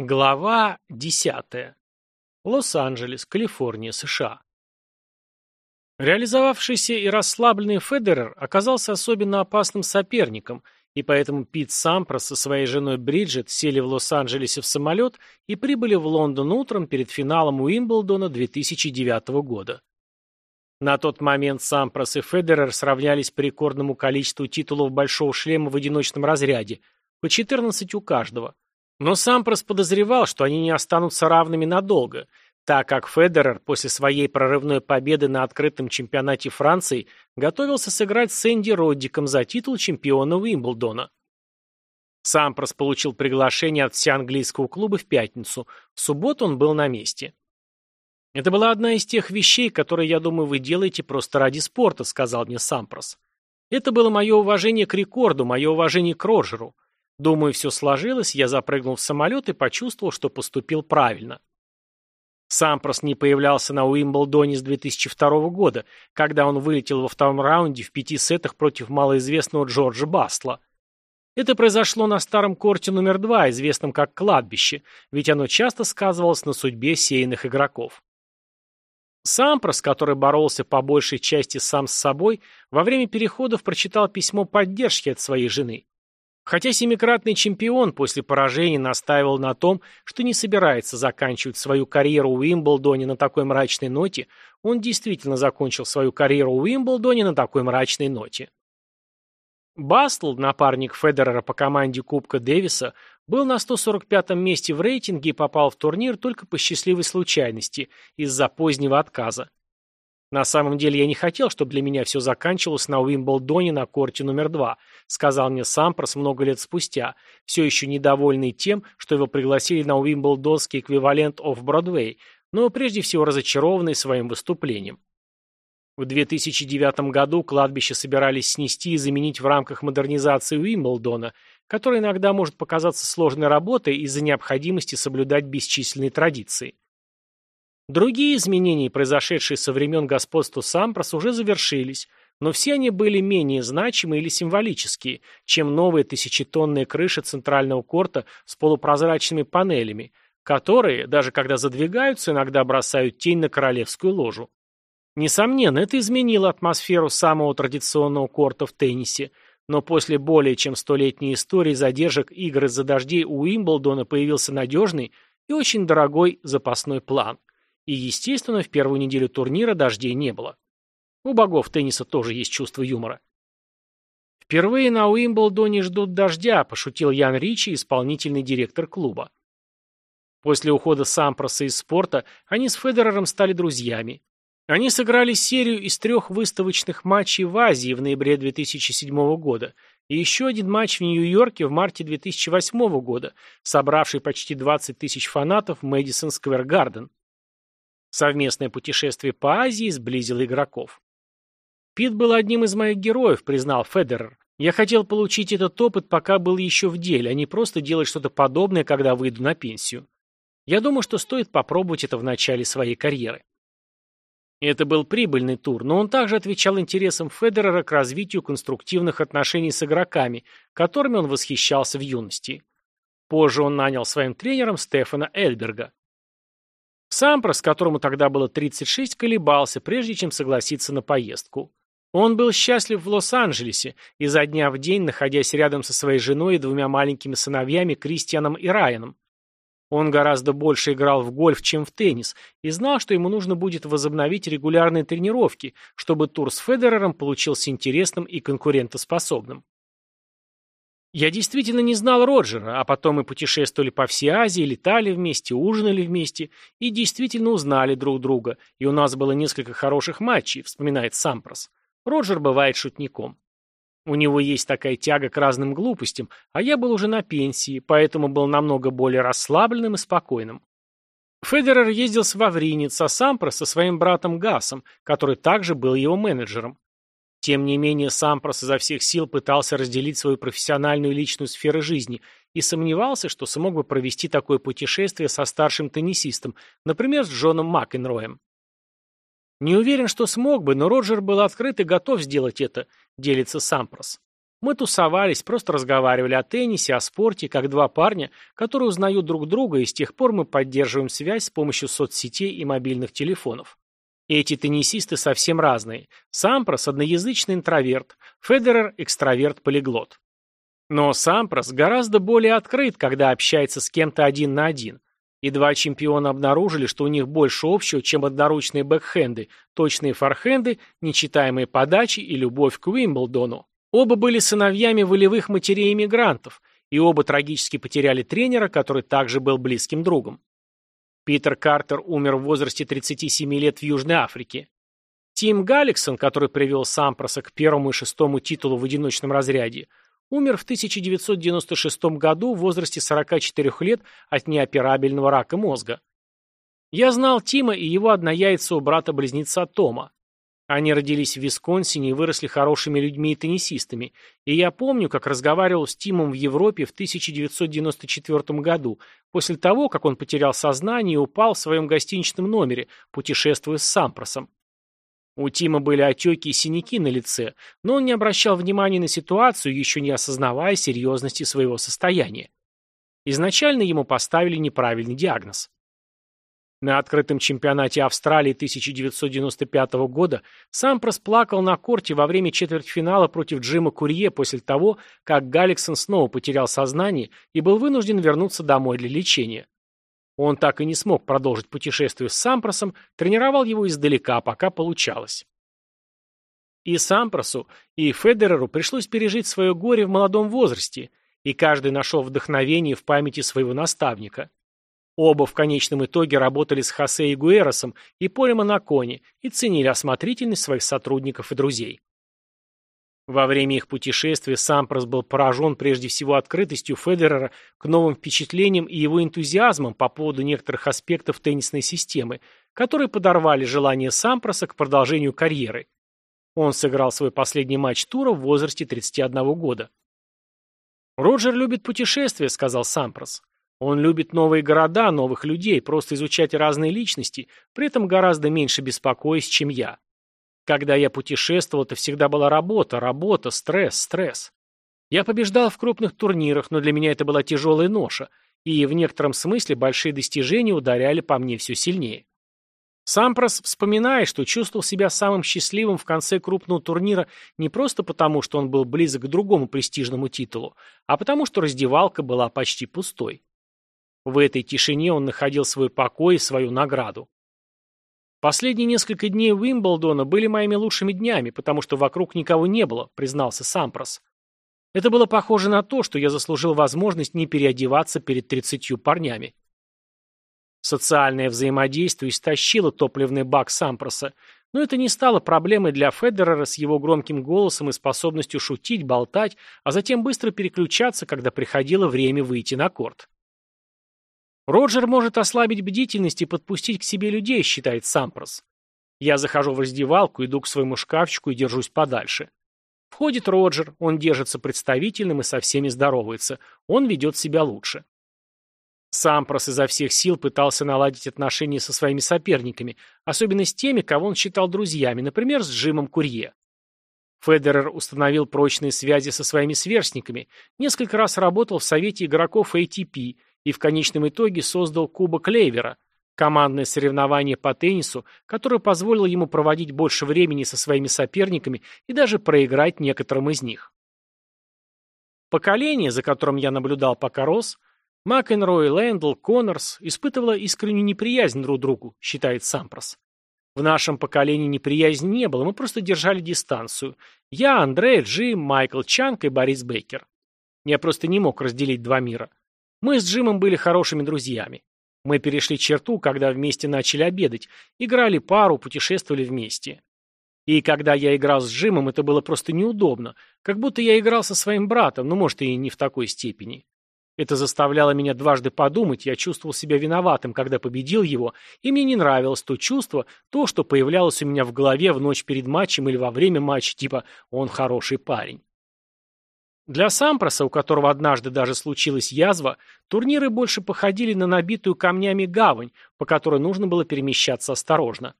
Глава 10. Лос-Анджелес, Калифорния, США. Реализовавшийся и расслабленный Федерер оказался особенно опасным соперником, и поэтому Пит Сампрос со своей женой Бриджит сели в Лос-Анджелесе в самолет и прибыли в Лондон утром перед финалом Уимблдона 2009 года. На тот момент Сампрос и Федерер сравнялись по рекордному количеству титулов большого шлема в одиночном разряде, по 14 у каждого – но Сампрос подозревал, что они не останутся равными надолго, так как Федерер после своей прорывной победы на открытом чемпионате Франции готовился сыграть с Энди Роддиком за титул чемпиона Уимблдона. Сампрос получил приглашение от всеанглийского клуба в пятницу, в субботу он был на месте. «Это была одна из тех вещей, которые, я думаю, вы делаете просто ради спорта», — сказал мне Сампрос. «Это было мое уважение к рекорду, мое уважение к Роджеру. Думаю, все сложилось, я запрыгнул в самолет и почувствовал, что поступил правильно. Сампрос не появлялся на Уимблдоне с 2002 года, когда он вылетел во втором раунде в пяти сетах против малоизвестного Джорджа Бастла. Это произошло на старом корте номер два, известном как кладбище, ведь оно часто сказывалось на судьбе сеянных игроков. Сампрос, который боролся по большей части сам с собой, во время переходов прочитал письмо поддержки от своей жены. Хотя семикратный чемпион после поражения настаивал на том, что не собирается заканчивать свою карьеру в Уимблдоне на такой мрачной ноте, он действительно закончил свою карьеру в Уимблдоне на такой мрачной ноте. Бастл, напарник Федерера по команде Кубка Дэвиса, был на 145-м месте в рейтинге и попал в турнир только по счастливой случайности из-за позднего отказа. «На самом деле я не хотел, чтобы для меня все заканчивалось на Уимблдоне на корте номер два», сказал мне Сампрос много лет спустя, все еще недовольный тем, что его пригласили на Уимблдонский эквивалент оф Бродвей, но прежде всего разочарованный своим выступлением. В 2009 году кладбище собирались снести и заменить в рамках модернизации Уимблдона, которая иногда может показаться сложной работой из-за необходимости соблюдать бесчисленные традиции. Другие изменения, произошедшие со времен господства Сампрос, уже завершились, но все они были менее значимы или символические, чем новая тысячетонная крыша центрального корта с полупрозрачными панелями, которые, даже когда задвигаются, иногда бросают тень на королевскую ложу. Несомненно, это изменило атмосферу самого традиционного корта в теннисе, но после более чем столетней истории задержек игр из-за дождей у Уимблдона появился надежный и очень дорогой запасной план. И, естественно, в первую неделю турнира дождей не было. У богов тенниса тоже есть чувство юмора. «Впервые на Уимблдоне ждут дождя», – пошутил Ян Ричи, исполнительный директор клуба. После ухода Сампроса из спорта они с Федерером стали друзьями. Они сыграли серию из трех выставочных матчей в Азии в ноябре 2007 года и еще один матч в Нью-Йорке в марте 2008 года, собравший почти 20 тысяч фанатов в Мэдисон Сквер Гарден. Совместное путешествие по Азии сблизило игроков. Пит был одним из моих героев, признал Федерер. Я хотел получить этот опыт, пока был еще в деле, а не просто делать что-то подобное, когда выйду на пенсию. Я думаю, что стоит попробовать это в начале своей карьеры. Это был прибыльный тур, но он также отвечал интересам Федерера к развитию конструктивных отношений с игроками, которыми он восхищался в юности. Позже он нанял своим тренером Стефана Эльберга. Сампрос, которому тогда было 36, колебался, прежде чем согласиться на поездку. Он был счастлив в Лос-Анджелесе, изо дня в день находясь рядом со своей женой и двумя маленькими сыновьями Кристианом и Райаном. Он гораздо больше играл в гольф, чем в теннис, и знал, что ему нужно будет возобновить регулярные тренировки, чтобы тур с Федерером получился интересным и конкурентоспособным. Я действительно не знал Роджера, а потом мы путешествовали по всей Азии, летали вместе, ужинали вместе и действительно узнали друг друга, и у нас было несколько хороших матчей, вспоминает Сампрос. Роджер бывает шутником. У него есть такая тяга к разным глупостям, а я был уже на пенсии, поэтому был намного более расслабленным и спокойным. Федерер ездил с Вавринец, а Сампрос со своим братом Гасом, который также был его менеджером. Тем не менее, Сампрос изо всех сил пытался разделить свою профессиональную и личную сферы жизни и сомневался, что смог бы провести такое путешествие со старшим теннисистом, например, с Джоном Макенроем. Не уверен, что смог бы, но Роджер был открыт и готов сделать это, делится Сампрос. Мы тусовались, просто разговаривали о теннисе, о спорте, как два парня, которые узнают друг друга, и с тех пор мы поддерживаем связь с помощью соцсетей и мобильных телефонов. Эти теннисисты совсем разные. Сампрос – одноязычный интроверт, Федерер – экстраверт-полиглот. Но Сампрос гораздо более открыт, когда общается с кем-то один на один. И два чемпиона обнаружили, что у них больше общего, чем одноручные бэкхенды, точные форхенды, нечитаемые подачи и любовь к Уимблдону. Оба были сыновьями волевых матерей-иммигрантов, и оба трагически потеряли тренера, который также был близким другом. Питер Картер умер в возрасте 37 лет в Южной Африке. Тим Галликсон, который привел Сампроса к первому и шестому титулу в одиночном разряде, умер в 1996 году в возрасте 44 лет от неоперабельного рака мозга. Я знал Тима и его однояйцего брата-близнеца Тома. Они родились в Висконсине и выросли хорошими людьми и теннисистами, и я помню, как разговаривал с Тимом в Европе в 1994 году, после того, как он потерял сознание и упал в своем гостиничном номере, путешествуя с Сампросом. У Тима были отеки и синяки на лице, но он не обращал внимания на ситуацию, еще не осознавая серьезности своего состояния. Изначально ему поставили неправильный диагноз. На открытом чемпионате Австралии 1995 года сам просплакал на корте во время четвертьфинала против Джима Курье после того, как Галиксон снова потерял сознание и был вынужден вернуться домой для лечения. Он так и не смог продолжить путешествие с Сампросом, тренировал его издалека, пока получалось. И Сампросу, и Федереру пришлось пережить свое горе в молодом возрасте, и каждый нашел вдохновение в памяти своего наставника. Оба в конечном итоге работали с Хосе и Гуэросом и Полем Анакони и ценили осмотрительность своих сотрудников и друзей. Во время их путешествия Сампрос был поражен прежде всего открытостью Федерера к новым впечатлениям и его энтузиазмом по поводу некоторых аспектов теннисной системы, которые подорвали желание Сампроса к продолжению карьеры. Он сыграл свой последний матч тура в возрасте 31 года. «Роджер любит путешествия», — сказал Сампрос. Он любит новые города, новых людей, просто изучать разные личности, при этом гораздо меньше беспокоясь, чем я. Когда я путешествовал, это всегда была работа, работа, стресс, стресс. Я побеждал в крупных турнирах, но для меня это была тяжелая ноша, и в некотором смысле большие достижения ударяли по мне все сильнее. Сампрос вспоминает, что чувствовал себя самым счастливым в конце крупного турнира не просто потому, что он был близок к другому престижному титулу, а потому что раздевалка была почти пустой. В этой тишине он находил свой покой и свою награду. Последние несколько дней Уимблдона были моими лучшими днями, потому что вокруг никого не было, признался Сампрос. Это было похоже на то, что я заслужил возможность не переодеваться перед тридцатью парнями. Социальное взаимодействие истощило топливный бак Сампроса, но это не стало проблемой для Федерера с его громким голосом и способностью шутить, болтать, а затем быстро переключаться, когда приходило время выйти на корт. Роджер может ослабить бдительность и подпустить к себе людей, считает Сампрос. Я захожу в раздевалку, иду к своему шкафчику и держусь подальше. Входит Роджер, он держится представительным и со всеми здоровается. Он ведет себя лучше. Сампрос изо всех сил пытался наладить отношения со своими соперниками, особенно с теми, кого он считал друзьями, например, с Джимом Курье. Федерер установил прочные связи со своими сверстниками, несколько раз работал в совете игроков ATP и в конечном итоге создал Кубок Лейвера, командное соревнование по теннису, которое позволило ему проводить больше времени со своими соперниками и даже проиграть некоторым из них. Поколение, за которым я наблюдал пока рос, Макенрой, Лэндл, Коннорс, испытывало искреннюю неприязнь друг другу, считает Сампрос. В нашем поколении неприязни не было, мы просто держали дистанцию. Я, Андрей, Джим, Майкл Чанк и Борис Бейкер. Я просто не мог разделить два мира. Мы с Джимом были хорошими друзьями. Мы перешли черту, когда вместе начали обедать, играли пару, путешествовали вместе. И когда я играл с Джимом, это было просто неудобно, как будто я играл со своим братом, но, может, и не в такой степени. Это заставляло меня дважды подумать, я чувствовал себя виноватым, когда победил его, и мне не нравилось то чувство, то, что появлялось у меня в голове в ночь перед матчем или во время матча, типа «он хороший парень». Для Сампроса, у которого однажды даже случилась язва, турниры больше походили на набитую камнями гавань, по которой нужно было перемещаться осторожно.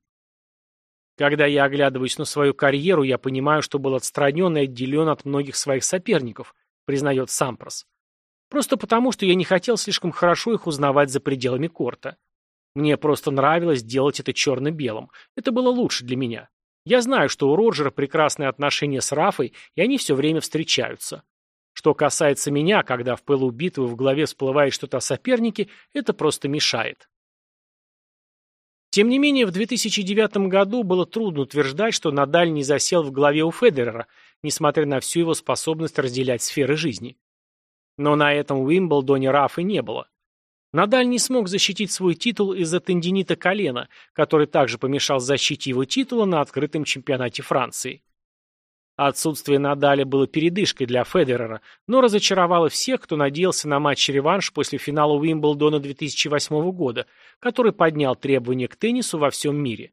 Когда я оглядываюсь на свою карьеру, я понимаю, что был отстранен и отделен от многих своих соперников, признает Сампрос. Просто потому, что я не хотел слишком хорошо их узнавать за пределами корта. Мне просто нравилось делать это черно-белым. Это было лучше для меня. Я знаю, что у Роджера прекрасные отношения с Рафой, и они все время встречаются. Что касается меня, когда в пылу битвы в голове всплывает что-то о сопернике, это просто мешает. Тем не менее, в 2009 году было трудно утверждать, что Надаль не засел в голове у Федерера, несмотря на всю его способность разделять сферы жизни. Но на этом Уимблдоне Рафы не было. Надаль не смог защитить свой титул из-за тендинита колена, который также помешал защите его титула на открытом чемпионате Франции. Отсутствие Надаля было передышкой для Федерера, но разочаровало всех, кто надеялся на матч-реванш после финала Уимблдона 2008 года, который поднял требования к теннису во всем мире.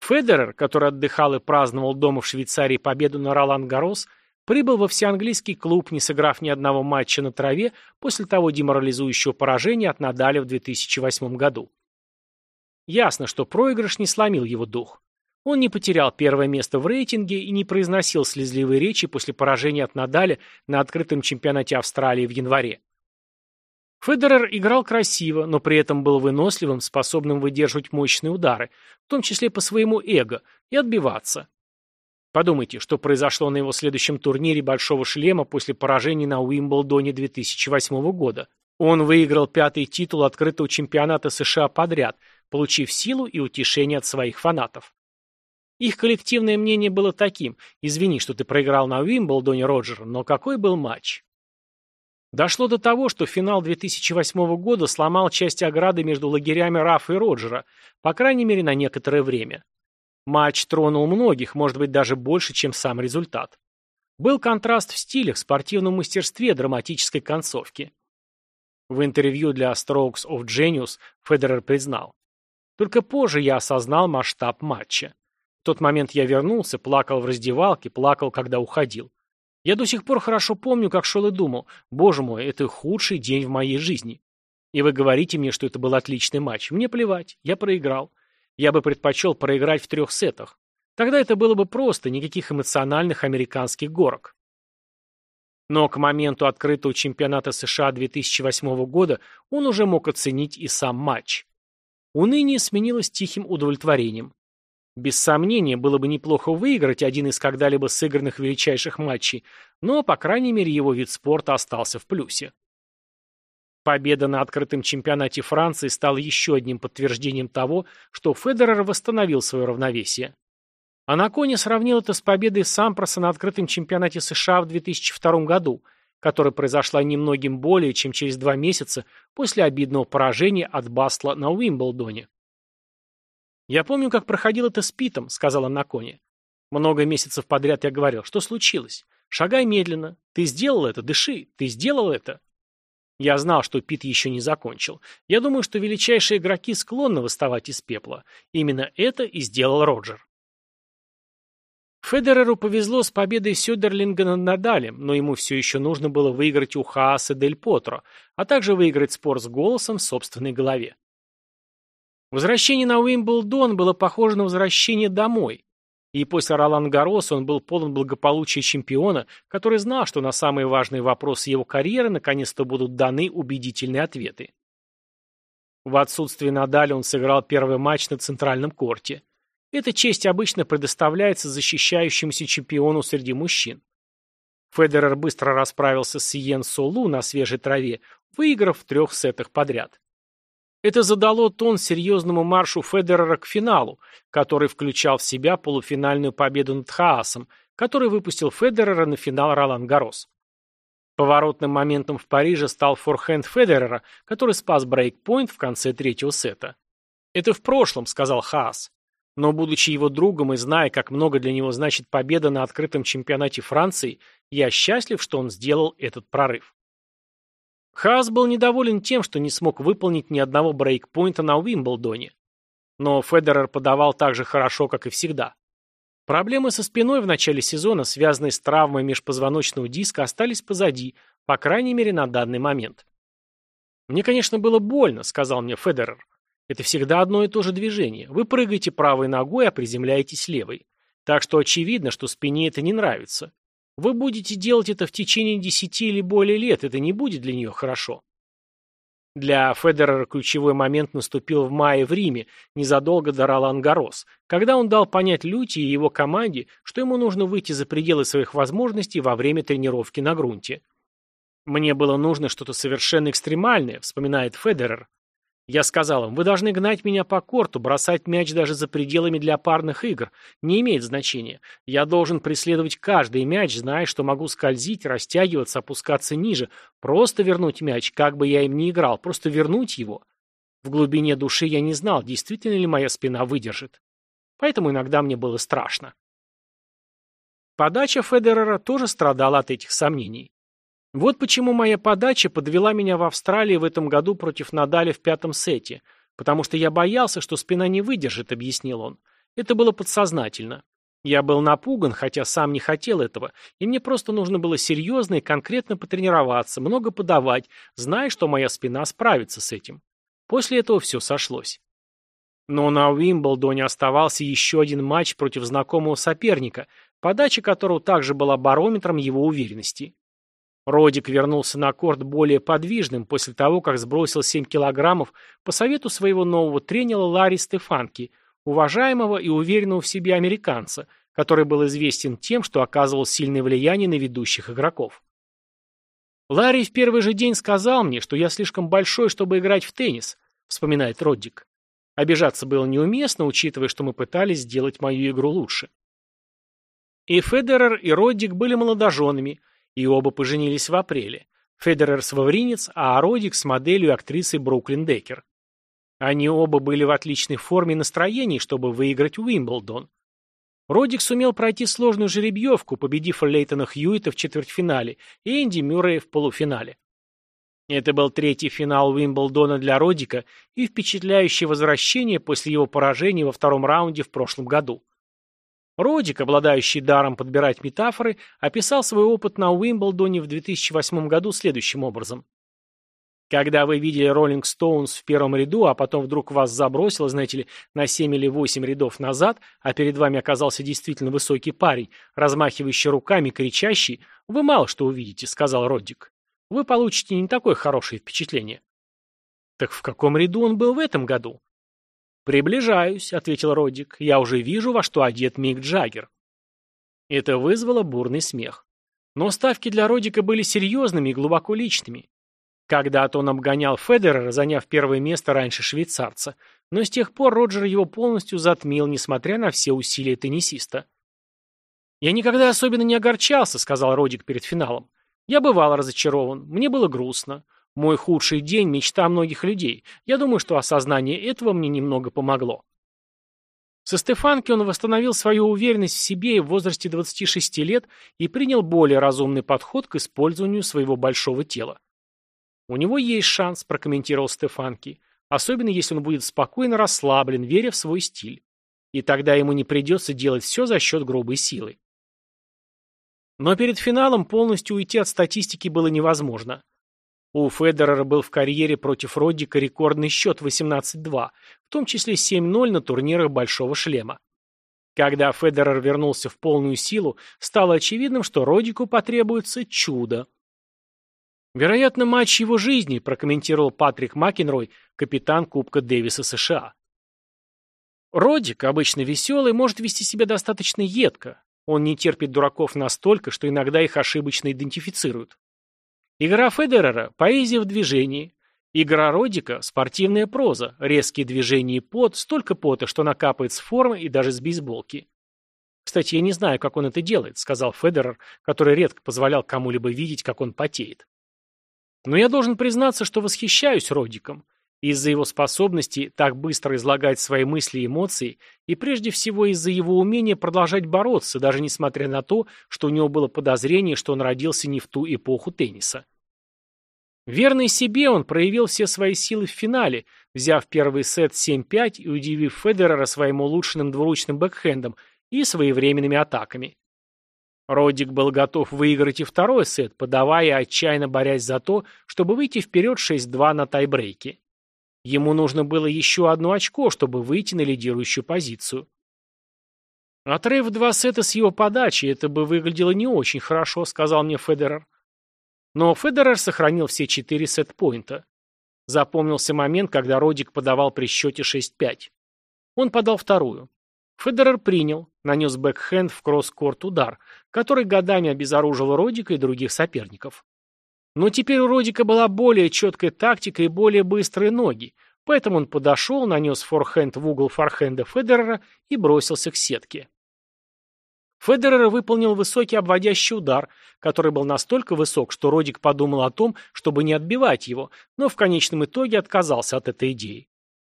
Федерер, который отдыхал и праздновал дома в Швейцарии победу на Ролан Гарос, прибыл во всеанглийский клуб, не сыграв ни одного матча на траве после того деморализующего поражения от Надаля в 2008 году. Ясно, что проигрыш не сломил его дух. Он не потерял первое место в рейтинге и не произносил слезливые речи после поражения от Надаля на открытом чемпионате Австралии в январе. Федерер играл красиво, но при этом был выносливым, способным выдерживать мощные удары, в том числе по своему эго, и отбиваться. Подумайте, что произошло на его следующем турнире «Большого шлема» после поражения на Уимблдоне 2008 года. Он выиграл пятый титул открытого чемпионата США подряд, получив силу и утешение от своих фанатов. Их коллективное мнение было таким «Извини, что ты проиграл на Уимблдоне, Роджер, но какой был матч?» Дошло до того, что финал 2008 года сломал часть ограды между лагерями Рафа и Роджера, по крайней мере на некоторое время. Матч тронул многих, может быть, даже больше, чем сам результат. Был контраст в стилях, спортивном мастерстве, драматической концовке. В интервью для Strokes of Genius Федерер признал. Только позже я осознал масштаб матча. В тот момент я вернулся, плакал в раздевалке, плакал, когда уходил. Я до сих пор хорошо помню, как шел и думал, боже мой, это худший день в моей жизни. И вы говорите мне, что это был отличный матч. Мне плевать, я проиграл. Я бы предпочел проиграть в трех сетах. Тогда это было бы просто, никаких эмоциональных американских горок. Но к моменту открытого чемпионата США 2008 года он уже мог оценить и сам матч. Уныние сменилось тихим удовлетворением. Без сомнения, было бы неплохо выиграть один из когда-либо сыгранных величайших матчей, но, по крайней мере, его вид спорта остался в плюсе. Победа на открытом чемпионате Франции стала еще одним подтверждением того, что Федерер восстановил свое равновесие. А на коне сравнил это с победой Сампроса на открытом чемпионате США в 2002 году, которая произошла немногим более, чем через два месяца после обидного поражения от Басла на Уимблдоне. «Я помню, как проходил это с Питом», — сказала на коне. Много месяцев подряд я говорил, что случилось. Шагай медленно. Ты сделал это, дыши. Ты сделал это. Я знал, что Пит еще не закончил. Я думаю, что величайшие игроки склонны выставать из пепла. Именно это и сделал Роджер. Федереру повезло с победой Сёдерлинга над Надалем, но ему все еще нужно было выиграть у Хааса Дель Потро, а также выиграть спор с голосом в собственной голове. Возвращение на Уимблдон было похоже на возвращение домой. И после Ролан Гарроса он был полон благополучия чемпиона, который знал, что на самые важные вопросы его карьеры наконец-то будут даны убедительные ответы. В отсутствие Надаля он сыграл первый матч на центральном корте. Эта честь обычно предоставляется защищающемуся чемпиону среди мужчин. Федерер быстро расправился с Иен Солу на свежей траве, выиграв в трех сетах подряд. Это задало тон серьезному маршу Федерера к финалу, который включал в себя полуфинальную победу над Хаасом, который выпустил Федерера на финал Ролан Гарос. Поворотным моментом в Париже стал форхенд Федерера, который спас брейкпоинт в конце третьего сета. «Это в прошлом», — сказал Хаас. Но, будучи его другом и зная, как много для него значит победа на открытом чемпионате Франции, я счастлив, что он сделал этот прорыв. Хаас был недоволен тем, что не смог выполнить ни одного брейкпоинта на Уимблдоне. Но Федерер подавал так же хорошо, как и всегда. Проблемы со спиной в начале сезона, связанные с травмой межпозвоночного диска, остались позади, по крайней мере на данный момент. «Мне, конечно, было больно», — сказал мне Федерер. Это всегда одно и то же движение. Вы прыгаете правой ногой, а приземляетесь левой. Так что очевидно, что спине это не нравится. Вы будете делать это в течение десяти или более лет, это не будет для нее хорошо. Для Федерера ключевой момент наступил в мае в Риме, незадолго до Ролан-Гарос, когда он дал понять Люти и его команде, что ему нужно выйти за пределы своих возможностей во время тренировки на грунте. «Мне было нужно что-то совершенно экстремальное», — вспоминает Федерер. Я сказал им, вы должны гнать меня по корту, бросать мяч даже за пределами для парных игр. Не имеет значения. Я должен преследовать каждый мяч, зная, что могу скользить, растягиваться, опускаться ниже. Просто вернуть мяч, как бы я им ни играл, просто вернуть его. В глубине души я не знал, действительно ли моя спина выдержит. Поэтому иногда мне было страшно. Подача Федерера тоже страдала от этих сомнений. Вот почему моя подача подвела меня в Австралии в этом году против Надаля в пятом сете, потому что я боялся, что спина не выдержит, объяснил он. Это было подсознательно. Я был напуган, хотя сам не хотел этого, и мне просто нужно было серьезно и конкретно потренироваться, много подавать, зная, что моя спина справится с этим. После этого все сошлось. Но на Уимблдоне оставался еще один матч против знакомого соперника, подача которого также была барометром его уверенности. Родик вернулся на корт более подвижным после того, как сбросил 7 килограммов по совету своего нового тренера Ларри Стефанки, уважаемого и уверенного в себе американца, который был известен тем, что оказывал сильное влияние на ведущих игроков. «Ларри в первый же день сказал мне, что я слишком большой, чтобы играть в теннис», — вспоминает Роддик. Обижаться было неуместно, учитывая, что мы пытались сделать мою игру лучше. И Федерер, и Роддик были молодоженами, и оба поженились в апреле. Федерер с Вавринец, а Родик с моделью и актрисой Бруклин Деккер. Они оба были в отличной форме и настроении, чтобы выиграть Уимблдон. Родик сумел пройти сложную жеребьевку, победив Лейтона Хьюита в четвертьфинале и Энди Мюррея в полуфинале. Это был третий финал Уимблдона для Родика и впечатляющее возвращение после его поражения во втором раунде в прошлом году. Родик, обладающий даром подбирать метафоры, описал свой опыт на Уимблдоне в 2008 году следующим образом. Когда вы видели Роллинг Стоунс в первом ряду, а потом вдруг вас забросило, знаете ли, на 7 или 8 рядов назад, а перед вами оказался действительно высокий парень, размахивающий руками, кричащий, вы мало что увидите, сказал Роддик. Вы получите не такое хорошее впечатление. Так в каком ряду он был в этом году? «Приближаюсь», — ответил Родик. «Я уже вижу, во что одет Мик Джаггер». Это вызвало бурный смех. Но ставки для Родика были серьезными и глубоко личными. Когда-то он обгонял Федерера, заняв первое место раньше швейцарца, но с тех пор Роджер его полностью затмил, несмотря на все усилия теннисиста. «Я никогда особенно не огорчался», — сказал Родик перед финалом. «Я бывал разочарован, мне было грустно. Мой худший день – мечта многих людей. Я думаю, что осознание этого мне немного помогло. Со Стефанки он восстановил свою уверенность в себе в возрасте 26 лет и принял более разумный подход к использованию своего большого тела. «У него есть шанс», – прокомментировал Стефанки, особенно если он будет спокойно расслаблен, веря в свой стиль. И тогда ему не придется делать все за счет грубой силы. Но перед финалом полностью уйти от статистики было невозможно. У Федерера был в карьере против Роддика рекордный счет 18-2, в том числе 7-0 на турнирах Большого шлема. Когда Федерер вернулся в полную силу, стало очевидным, что Родику потребуется чудо. Вероятно, матч его жизни, прокомментировал Патрик Макенрой, капитан Кубка Дэвиса США. Родик, обычно веселый, может вести себя достаточно едко. Он не терпит дураков настолько, что иногда их ошибочно идентифицируют. Игра Федерера – поэзия в движении. Игра Родика – спортивная проза, резкие движения и пот, столько пота, что накапает с формы и даже с бейсболки. «Кстати, я не знаю, как он это делает», – сказал Федерер, который редко позволял кому-либо видеть, как он потеет. «Но я должен признаться, что восхищаюсь Родиком из-за его способности так быстро излагать свои мысли и эмоции, и прежде всего из-за его умения продолжать бороться, даже несмотря на то, что у него было подозрение, что он родился не в ту эпоху тенниса. Верный себе, он проявил все свои силы в финале, взяв первый сет 7-5 и удивив Федерера своим улучшенным двуручным бэкхендом и своевременными атаками. Родик был готов выиграть и второй сет, подавая отчаянно борясь за то, чтобы выйти вперед 6-2 на тайбрейке. Ему нужно было еще одно очко, чтобы выйти на лидирующую позицию. Отрыв два сета с его подачи, это бы выглядело не очень хорошо, сказал мне Федерер. Но Федерер сохранил все четыре сет-поинта. Запомнился момент, когда Родик подавал при счете 6-5. Он подал вторую. Федерер принял, нанес бэкхенд в кросс-корт удар, который годами обезоружил Родика и других соперников. Но теперь у Родика была более четкая тактика и более быстрые ноги, поэтому он подошел, нанес форхенд в угол форхенда Федерера и бросился к сетке. Федерер выполнил высокий обводящий удар, который был настолько высок, что Родик подумал о том, чтобы не отбивать его, но в конечном итоге отказался от этой идеи.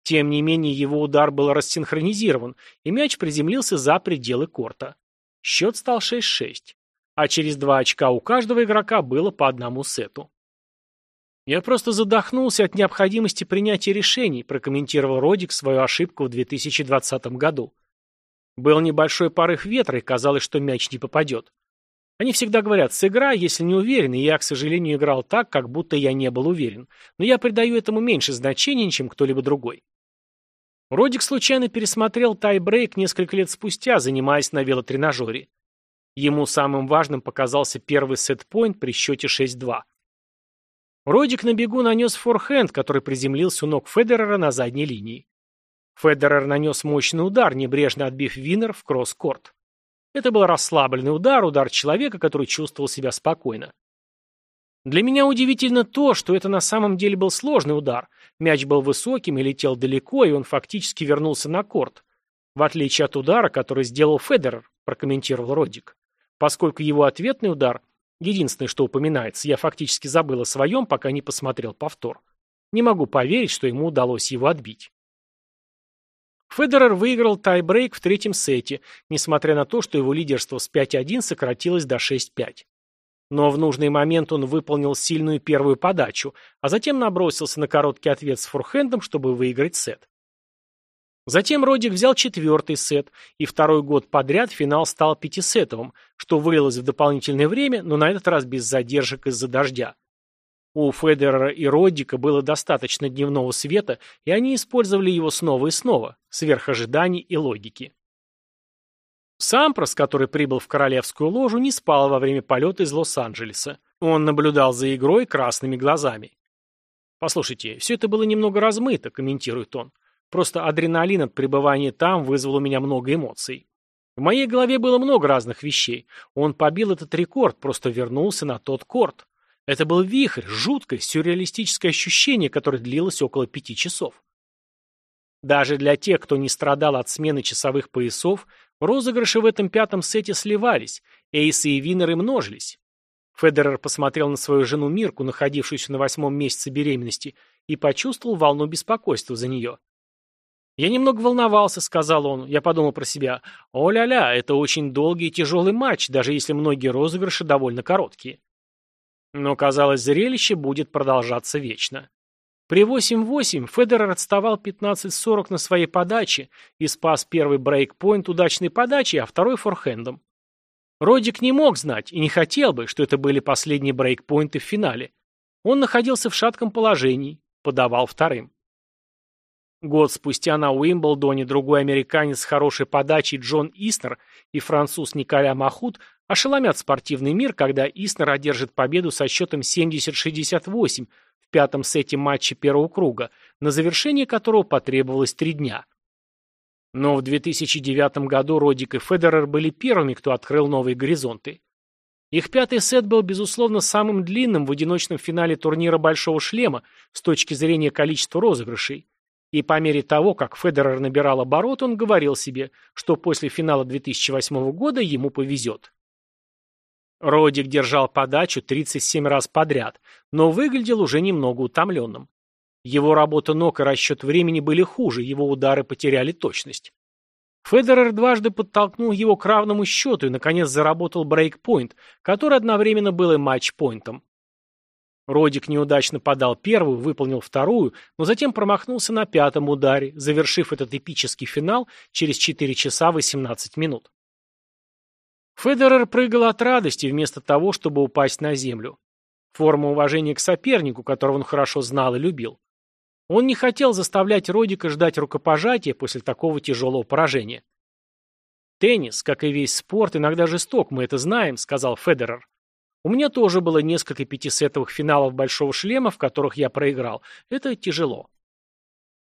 Тем не менее, его удар был рассинхронизирован, и мяч приземлился за пределы корта. Счет стал 6-6, а через два очка у каждого игрока было по одному сету. «Я просто задохнулся от необходимости принятия решений», прокомментировал Родик свою ошибку в 2020 году. Был небольшой порыв ветра, и казалось, что мяч не попадет. Они всегда говорят, сыграй, если не уверен, и я, к сожалению, играл так, как будто я не был уверен. Но я придаю этому меньше значения, чем кто-либо другой. Родик случайно пересмотрел тай-брейк несколько лет спустя, занимаясь на велотренажере. Ему самым важным показался первый сет-пойнт при счете 6-2. Родик на бегу нанес форхенд, который приземлился у ног Федерера на задней линии. Федерер нанес мощный удар, небрежно отбив Винер в кросс-корт. Это был расслабленный удар, удар человека, который чувствовал себя спокойно. Для меня удивительно то, что это на самом деле был сложный удар. Мяч был высоким и летел далеко, и он фактически вернулся на корт. В отличие от удара, который сделал Федерер, прокомментировал Родик. Поскольку его ответный удар, единственное, что упоминается, я фактически забыл о своем, пока не посмотрел повтор. Не могу поверить, что ему удалось его отбить. Федерер выиграл тайбрейк в третьем сете, несмотря на то, что его лидерство с 5-1 сократилось до 6-5. Но в нужный момент он выполнил сильную первую подачу, а затем набросился на короткий ответ с форхендом, чтобы выиграть сет. Затем Родик взял четвертый сет, и второй год подряд финал стал пятисетовым, что вылилось в дополнительное время, но на этот раз без задержек из-за дождя. У Федерера и Роддика было достаточно дневного света, и они использовали его снова и снова, сверх ожиданий и логики. Сампрос, который прибыл в королевскую ложу, не спал во время полета из Лос-Анджелеса. Он наблюдал за игрой красными глазами. «Послушайте, все это было немного размыто», — комментирует он. «Просто адреналин от пребывания там вызвал у меня много эмоций. В моей голове было много разных вещей. Он побил этот рекорд, просто вернулся на тот корт. Это был вихрь, жуткое, сюрреалистическое ощущение, которое длилось около пяти часов. Даже для тех, кто не страдал от смены часовых поясов, розыгрыши в этом пятом сете сливались, эйсы и винеры множились. Федерер посмотрел на свою жену Мирку, находившуюся на восьмом месяце беременности, и почувствовал волну беспокойства за нее. «Я немного волновался», — сказал он. Я подумал про себя. «О-ля-ля, это очень долгий и тяжелый матч, даже если многие розыгрыши довольно короткие». Но, казалось, зрелище будет продолжаться вечно. При 8-8 Федерер отставал 15-40 на своей подаче и спас первый брейкпоинт удачной подачей, а второй форхендом. Родик не мог знать и не хотел бы, что это были последние брейкпоинты в финале. Он находился в шатком положении, подавал вторым. Год спустя на Уимблдоне другой американец с хорошей подачей Джон Иснер и француз Николя Махут ошеломят спортивный мир, когда Иснер одержит победу со счетом 70-68 в пятом сете матча первого круга, на завершение которого потребовалось три дня. Но в 2009 году Родик и Федерер были первыми, кто открыл новые горизонты. Их пятый сет был, безусловно, самым длинным в одиночном финале турнира «Большого шлема» с точки зрения количества розыгрышей. И по мере того, как Федерер набирал оборот, он говорил себе, что после финала 2008 года ему повезет. Родик держал подачу 37 раз подряд, но выглядел уже немного утомленным. Его работа ног и расчет времени были хуже, его удары потеряли точность. Федерер дважды подтолкнул его к равному счету и, наконец, заработал брейкпоинт, который одновременно был и матчпоинтом. Родик неудачно подал первую, выполнил вторую, но затем промахнулся на пятом ударе, завершив этот эпический финал через 4 часа 18 минут. Федерер прыгал от радости вместо того, чтобы упасть на землю. Форма уважения к сопернику, которого он хорошо знал и любил. Он не хотел заставлять Родика ждать рукопожатия после такого тяжелого поражения. «Теннис, как и весь спорт, иногда жесток, мы это знаем», — сказал Федерер. «У меня тоже было несколько пятисетовых финалов «Большого шлема», в которых я проиграл. Это тяжело».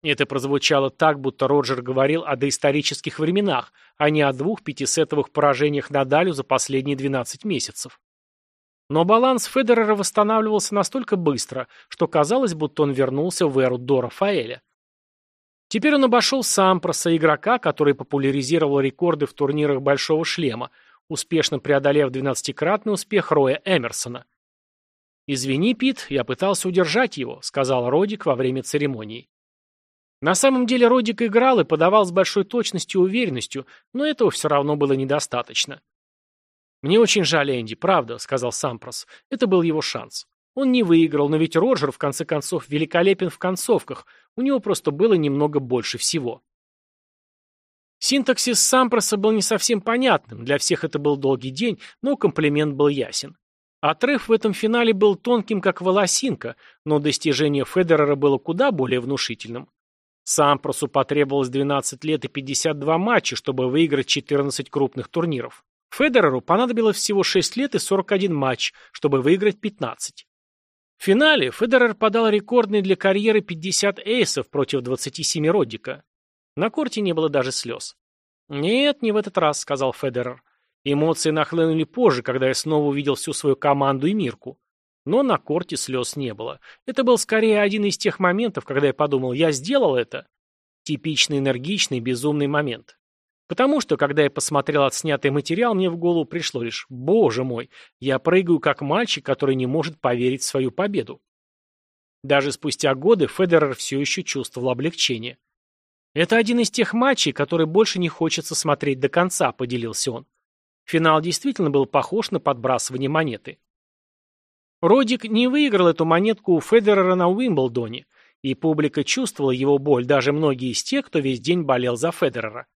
Это прозвучало так, будто Роджер говорил о доисторических временах, а не о двух пятисетовых поражениях Надалю за последние 12 месяцев. Но баланс Федерера восстанавливался настолько быстро, что казалось, будто он вернулся в эру до Рафаэля. Теперь он обошел Сампроса, игрока, который популяризировал рекорды в турнирах «Большого шлема», успешно преодолев 12-кратный успех Роя Эмерсона. «Извини, Пит, я пытался удержать его», — сказал Родик во время церемонии. На самом деле Родик играл и подавал с большой точностью и уверенностью, но этого все равно было недостаточно. «Мне очень жаль Энди, правда», — сказал Сампрос. «Это был его шанс. Он не выиграл, но ведь Роджер, в конце концов, великолепен в концовках. У него просто было немного больше всего». Синтаксис Сампроса был не совсем понятным, для всех это был долгий день, но комплимент был ясен. Отрыв в этом финале был тонким, как волосинка, но достижение Федерера было куда более внушительным. Сампросу потребовалось 12 лет и 52 матча, чтобы выиграть 14 крупных турниров. Федереру понадобилось всего 6 лет и 41 матч, чтобы выиграть 15. В финале Федерер подал рекордный для карьеры 50 эйсов против 27 Роддика. На корте не было даже слез. «Нет, не в этот раз», — сказал Федерер. Эмоции нахлынули позже, когда я снова увидел всю свою команду и Мирку. Но на корте слез не было. Это был скорее один из тех моментов, когда я подумал, я сделал это. Типичный энергичный, безумный момент. Потому что, когда я посмотрел отснятый материал, мне в голову пришло лишь «Боже мой, я прыгаю как мальчик, который не может поверить в свою победу». Даже спустя годы Федерер все еще чувствовал облегчение. «Это один из тех матчей, который больше не хочется смотреть до конца», — поделился он. Финал действительно был похож на подбрасывание монеты. Родик не выиграл эту монетку у Федерера на Уимблдоне, и публика чувствовала его боль, даже многие из тех, кто весь день болел за Федерера.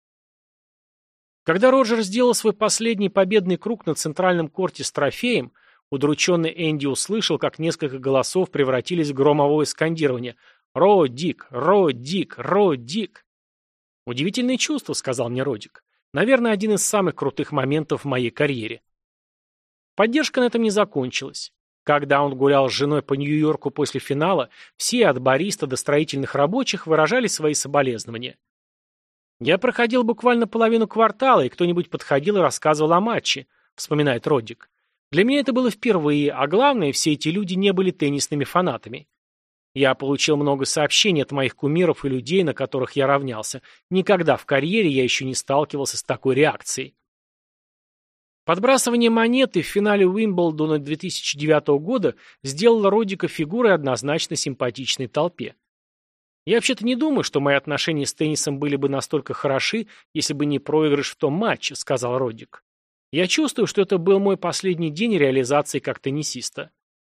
Когда Роджер сделал свой последний победный круг на центральном корте с трофеем, удрученный Энди услышал, как несколько голосов превратились в громовое скандирование «Ро-Дик! Ро-Дик! Ро-Дик!» «Удивительное чувство», — сказал мне Родик. «Наверное, один из самых крутых моментов в моей карьере». Поддержка на этом не закончилась. Когда он гулял с женой по Нью-Йорку после финала, все от бариста до строительных рабочих выражали свои соболезнования. «Я проходил буквально половину квартала, и кто-нибудь подходил и рассказывал о матче», — вспоминает Роддик. «Для меня это было впервые, а главное, все эти люди не были теннисными фанатами. Я получил много сообщений от моих кумиров и людей, на которых я равнялся. Никогда в карьере я еще не сталкивался с такой реакцией». Подбрасывание монеты в финале Уимблдона 2009 года сделало Роддика фигурой однозначно симпатичной толпе. Я вообще-то не думаю, что мои отношения с теннисом были бы настолько хороши, если бы не проигрыш в том матче», — сказал Родик. «Я чувствую, что это был мой последний день реализации как теннисиста.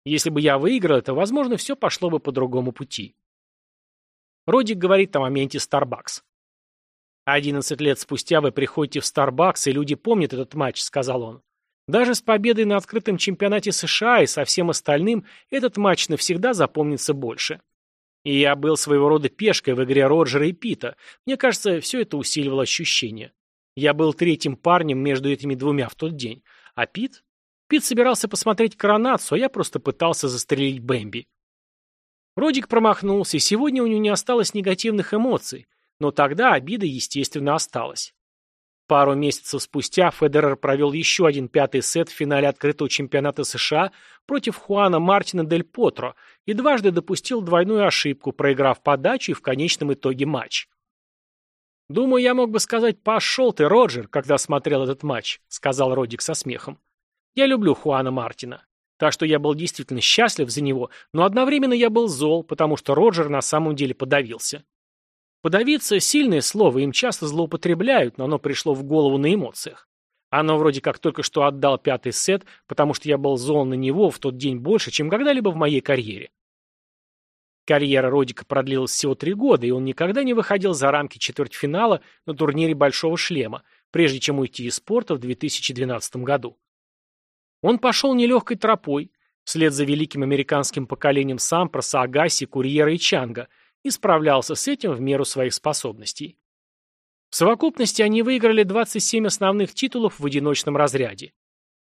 Если бы я выиграл это, возможно, все пошло бы по другому пути». Родик говорит о моменте Starbucks. «Одиннадцать лет спустя вы приходите в Starbucks, и люди помнят этот матч», — сказал он. «Даже с победой на открытом чемпионате США и со всем остальным этот матч навсегда запомнится больше». И я был своего рода пешкой в игре Роджера и Пита. Мне кажется, все это усиливало ощущение. Я был третьим парнем между этими двумя в тот день. А Пит? Пит собирался посмотреть коронацию, а я просто пытался застрелить Бэмби. Родик промахнулся, и сегодня у него не осталось негативных эмоций, но тогда обида, естественно, осталась. Пару месяцев спустя Федерер провел еще один пятый сет в финале открытого чемпионата США против Хуана Мартина Дель Потро и дважды допустил двойную ошибку, проиграв подачу и в конечном итоге матч. «Думаю, я мог бы сказать «пошел ты, Роджер», когда смотрел этот матч», — сказал Родик со смехом. «Я люблю Хуана Мартина. Так что я был действительно счастлив за него, но одновременно я был зол, потому что Роджер на самом деле подавился. Подавиться – сильное слово, им часто злоупотребляют, но оно пришло в голову на эмоциях. Оно вроде как только что отдал пятый сет, потому что я был зол на него в тот день больше, чем когда-либо в моей карьере. Карьера Родика продлилась всего три года, и он никогда не выходил за рамки четвертьфинала на турнире «Большого шлема», прежде чем уйти из спорта в 2012 году. Он пошел нелегкой тропой, вслед за великим американским поколением Сампроса, Агаси, Курьера и Чанга – и справлялся с этим в меру своих способностей. В совокупности они выиграли 27 основных титулов в одиночном разряде.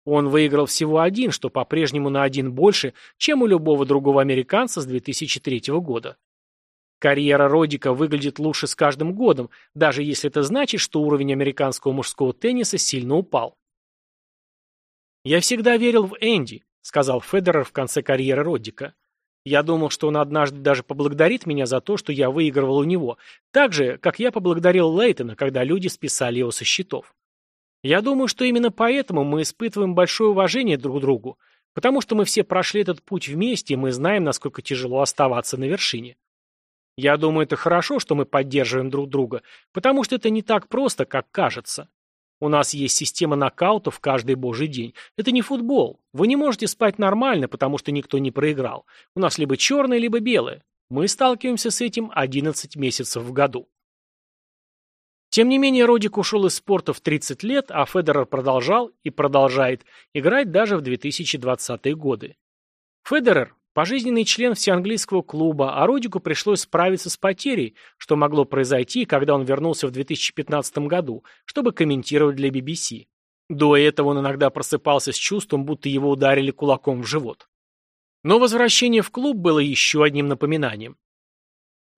Он выиграл всего один, что по-прежнему на один больше, чем у любого другого американца с 2003 года. Карьера Родика выглядит лучше с каждым годом, даже если это значит, что уровень американского мужского тенниса сильно упал. «Я всегда верил в Энди», — сказал Федерер в конце карьеры Роддика. «Я думал, что он однажды даже поблагодарит меня за то, что я выигрывал у него, так же, как я поблагодарил Лейтона, когда люди списали его со счетов. Я думаю, что именно поэтому мы испытываем большое уважение друг к другу, потому что мы все прошли этот путь вместе, и мы знаем, насколько тяжело оставаться на вершине. Я думаю, это хорошо, что мы поддерживаем друг друга, потому что это не так просто, как кажется. У нас есть система нокаутов каждый божий день. Это не футбол. Вы не можете спать нормально, потому что никто не проиграл. У нас либо черное, либо белое. Мы сталкиваемся с этим 11 месяцев в году. Тем не менее, Родик ушел из спорта в 30 лет, а Федерер продолжал и продолжает играть даже в 2020-е годы. Федерер Пожизненный член всеанглийского клуба, а Родику пришлось справиться с потерей, что могло произойти, когда он вернулся в 2015 году, чтобы комментировать для BBC. До этого он иногда просыпался с чувством, будто его ударили кулаком в живот. Но возвращение в клуб было еще одним напоминанием.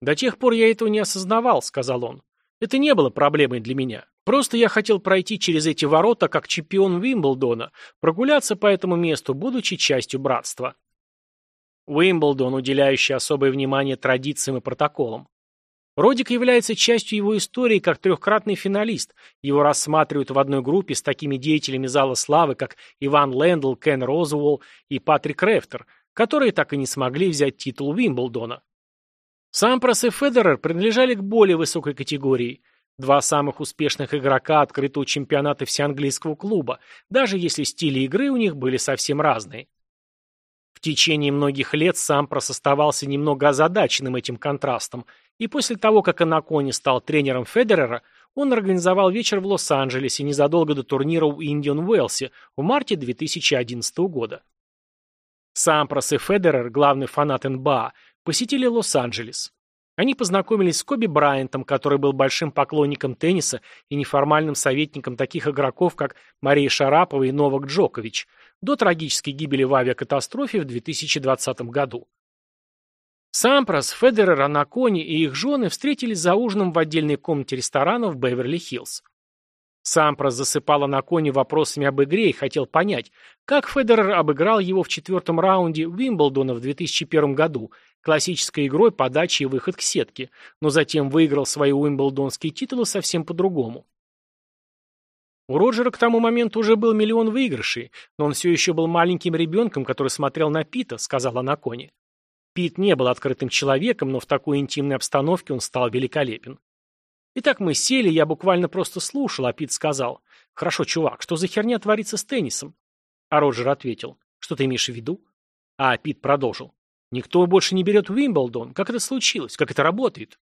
«До тех пор я этого не осознавал», — сказал он. «Это не было проблемой для меня. Просто я хотел пройти через эти ворота как чемпион Вимблдона, прогуляться по этому месту, будучи частью братства». Уимблдон, уделяющий особое внимание традициям и протоколам. Родик является частью его истории как трехкратный финалист. Его рассматривают в одной группе с такими деятелями Зала Славы, как Иван Лэндл, Кен Розуэлл и Патрик Рефтер, которые так и не смогли взять титул Уимблдона. Сампрос и Федерер принадлежали к более высокой категории. Два самых успешных игрока открытого чемпионата всеанглийского клуба, даже если стили игры у них были совсем разные. В течение многих лет Сампрос оставался немного озадаченным этим контрастом, и после того, как Анакони стал тренером Федерера, он организовал вечер в Лос-Анджелесе незадолго до турнира в Индиан Уэлсе в марте 2011 года. Сампрос и Федерер, главный фанат НБА, посетили Лос-Анджелес. Они познакомились с Коби Брайантом, который был большим поклонником тенниса и неформальным советником таких игроков, как Мария Шарапова и Новак Джокович, до трагической гибели в авиакатастрофе в 2020 году. Сампрос, Федерер, Анакони и их жены встретились за ужином в отдельной комнате ресторана в Беверли-Хиллз. Сампрос засыпал Анакони вопросами об игре и хотел понять, как Федерер обыграл его в четвертом раунде Уимблдона в 2001 году, классической игрой подачи и выход к сетке, но затем выиграл свои уимблдонские титулы совсем по-другому. У Роджера к тому моменту уже был миллион выигрышей, но он все еще был маленьким ребенком, который смотрел на Пита, сказала Накони. Пит не был открытым человеком, но в такой интимной обстановке он стал великолепен. Итак, мы сели, я буквально просто слушал, а Пит сказал, «Хорошо, чувак, что за херня творится с теннисом?» А Роджер ответил, «Что ты имеешь в виду?» А Пит продолжил, «Никто больше не берет Уимблдон. Как это случилось? Как это работает?»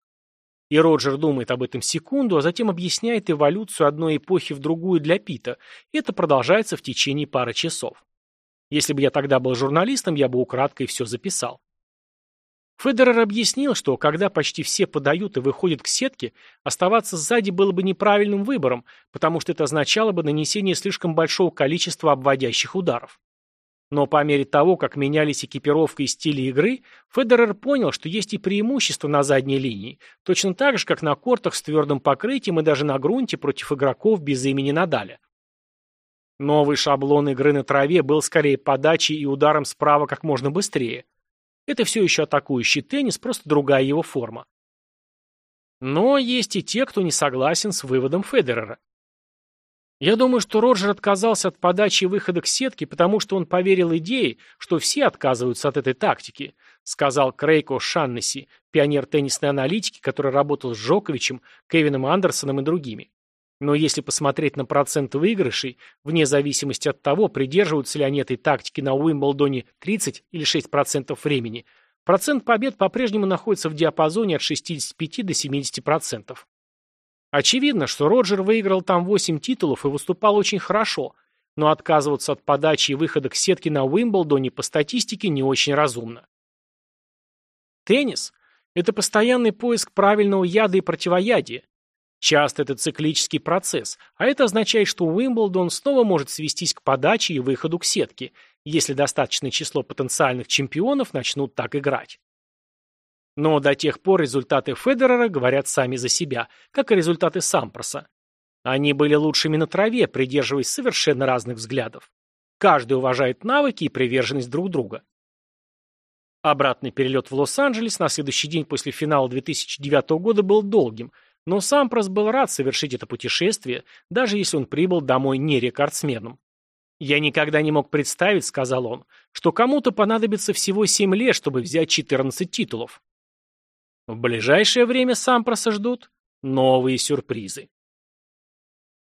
И Роджер думает об этом секунду, а затем объясняет эволюцию одной эпохи в другую для Пита, и это продолжается в течение пары часов. Если бы я тогда был журналистом, я бы украдкой все записал. Федерер объяснил, что когда почти все подают и выходят к сетке, оставаться сзади было бы неправильным выбором, потому что это означало бы нанесение слишком большого количества обводящих ударов. Но по мере того, как менялись экипировка и стили игры, Федерер понял, что есть и преимущества на задней линии, точно так же, как на кортах с твердым покрытием и даже на грунте против игроков без имени Надаля. Новый шаблон игры на траве был скорее подачей и ударом справа как можно быстрее. Это все еще атакующий теннис, просто другая его форма. Но есть и те, кто не согласен с выводом Федерера. Я думаю, что Роджер отказался от подачи и выхода к сетке, потому что он поверил идее, что все отказываются от этой тактики, сказал Крейко Шаннеси, пионер теннисной аналитики, который работал с Джоковичем, Кевином Андерсоном и другими. Но если посмотреть на процент выигрышей, вне зависимости от того, придерживаются ли они этой тактики на Уимблдоне 30 или 6% времени, процент побед по-прежнему находится в диапазоне от 65 до 70%. Очевидно, что Роджер выиграл там 8 титулов и выступал очень хорошо, но отказываться от подачи и выхода к сетке на Уимблдоне по статистике не очень разумно. Теннис – Это постоянный поиск правильного яда и противоядия. Часто это циклический процесс, а это означает, что Уимблдон снова может свестись к подаче и выходу к сетке, если достаточное число потенциальных чемпионов начнут так играть. Но до тех пор результаты Федерера говорят сами за себя, как и результаты Сампроса. Они были лучшими на траве, придерживаясь совершенно разных взглядов. Каждый уважает навыки и приверженность друг друга. Обратный перелет в Лос-Анджелес на следующий день после финала 2009 года был долгим, но Сампрос был рад совершить это путешествие, даже если он прибыл домой не рекордсменом. «Я никогда не мог представить, — сказал он, — что кому-то понадобится всего 7 лет, чтобы взять 14 титулов. В ближайшее время Сампроса ждут новые сюрпризы.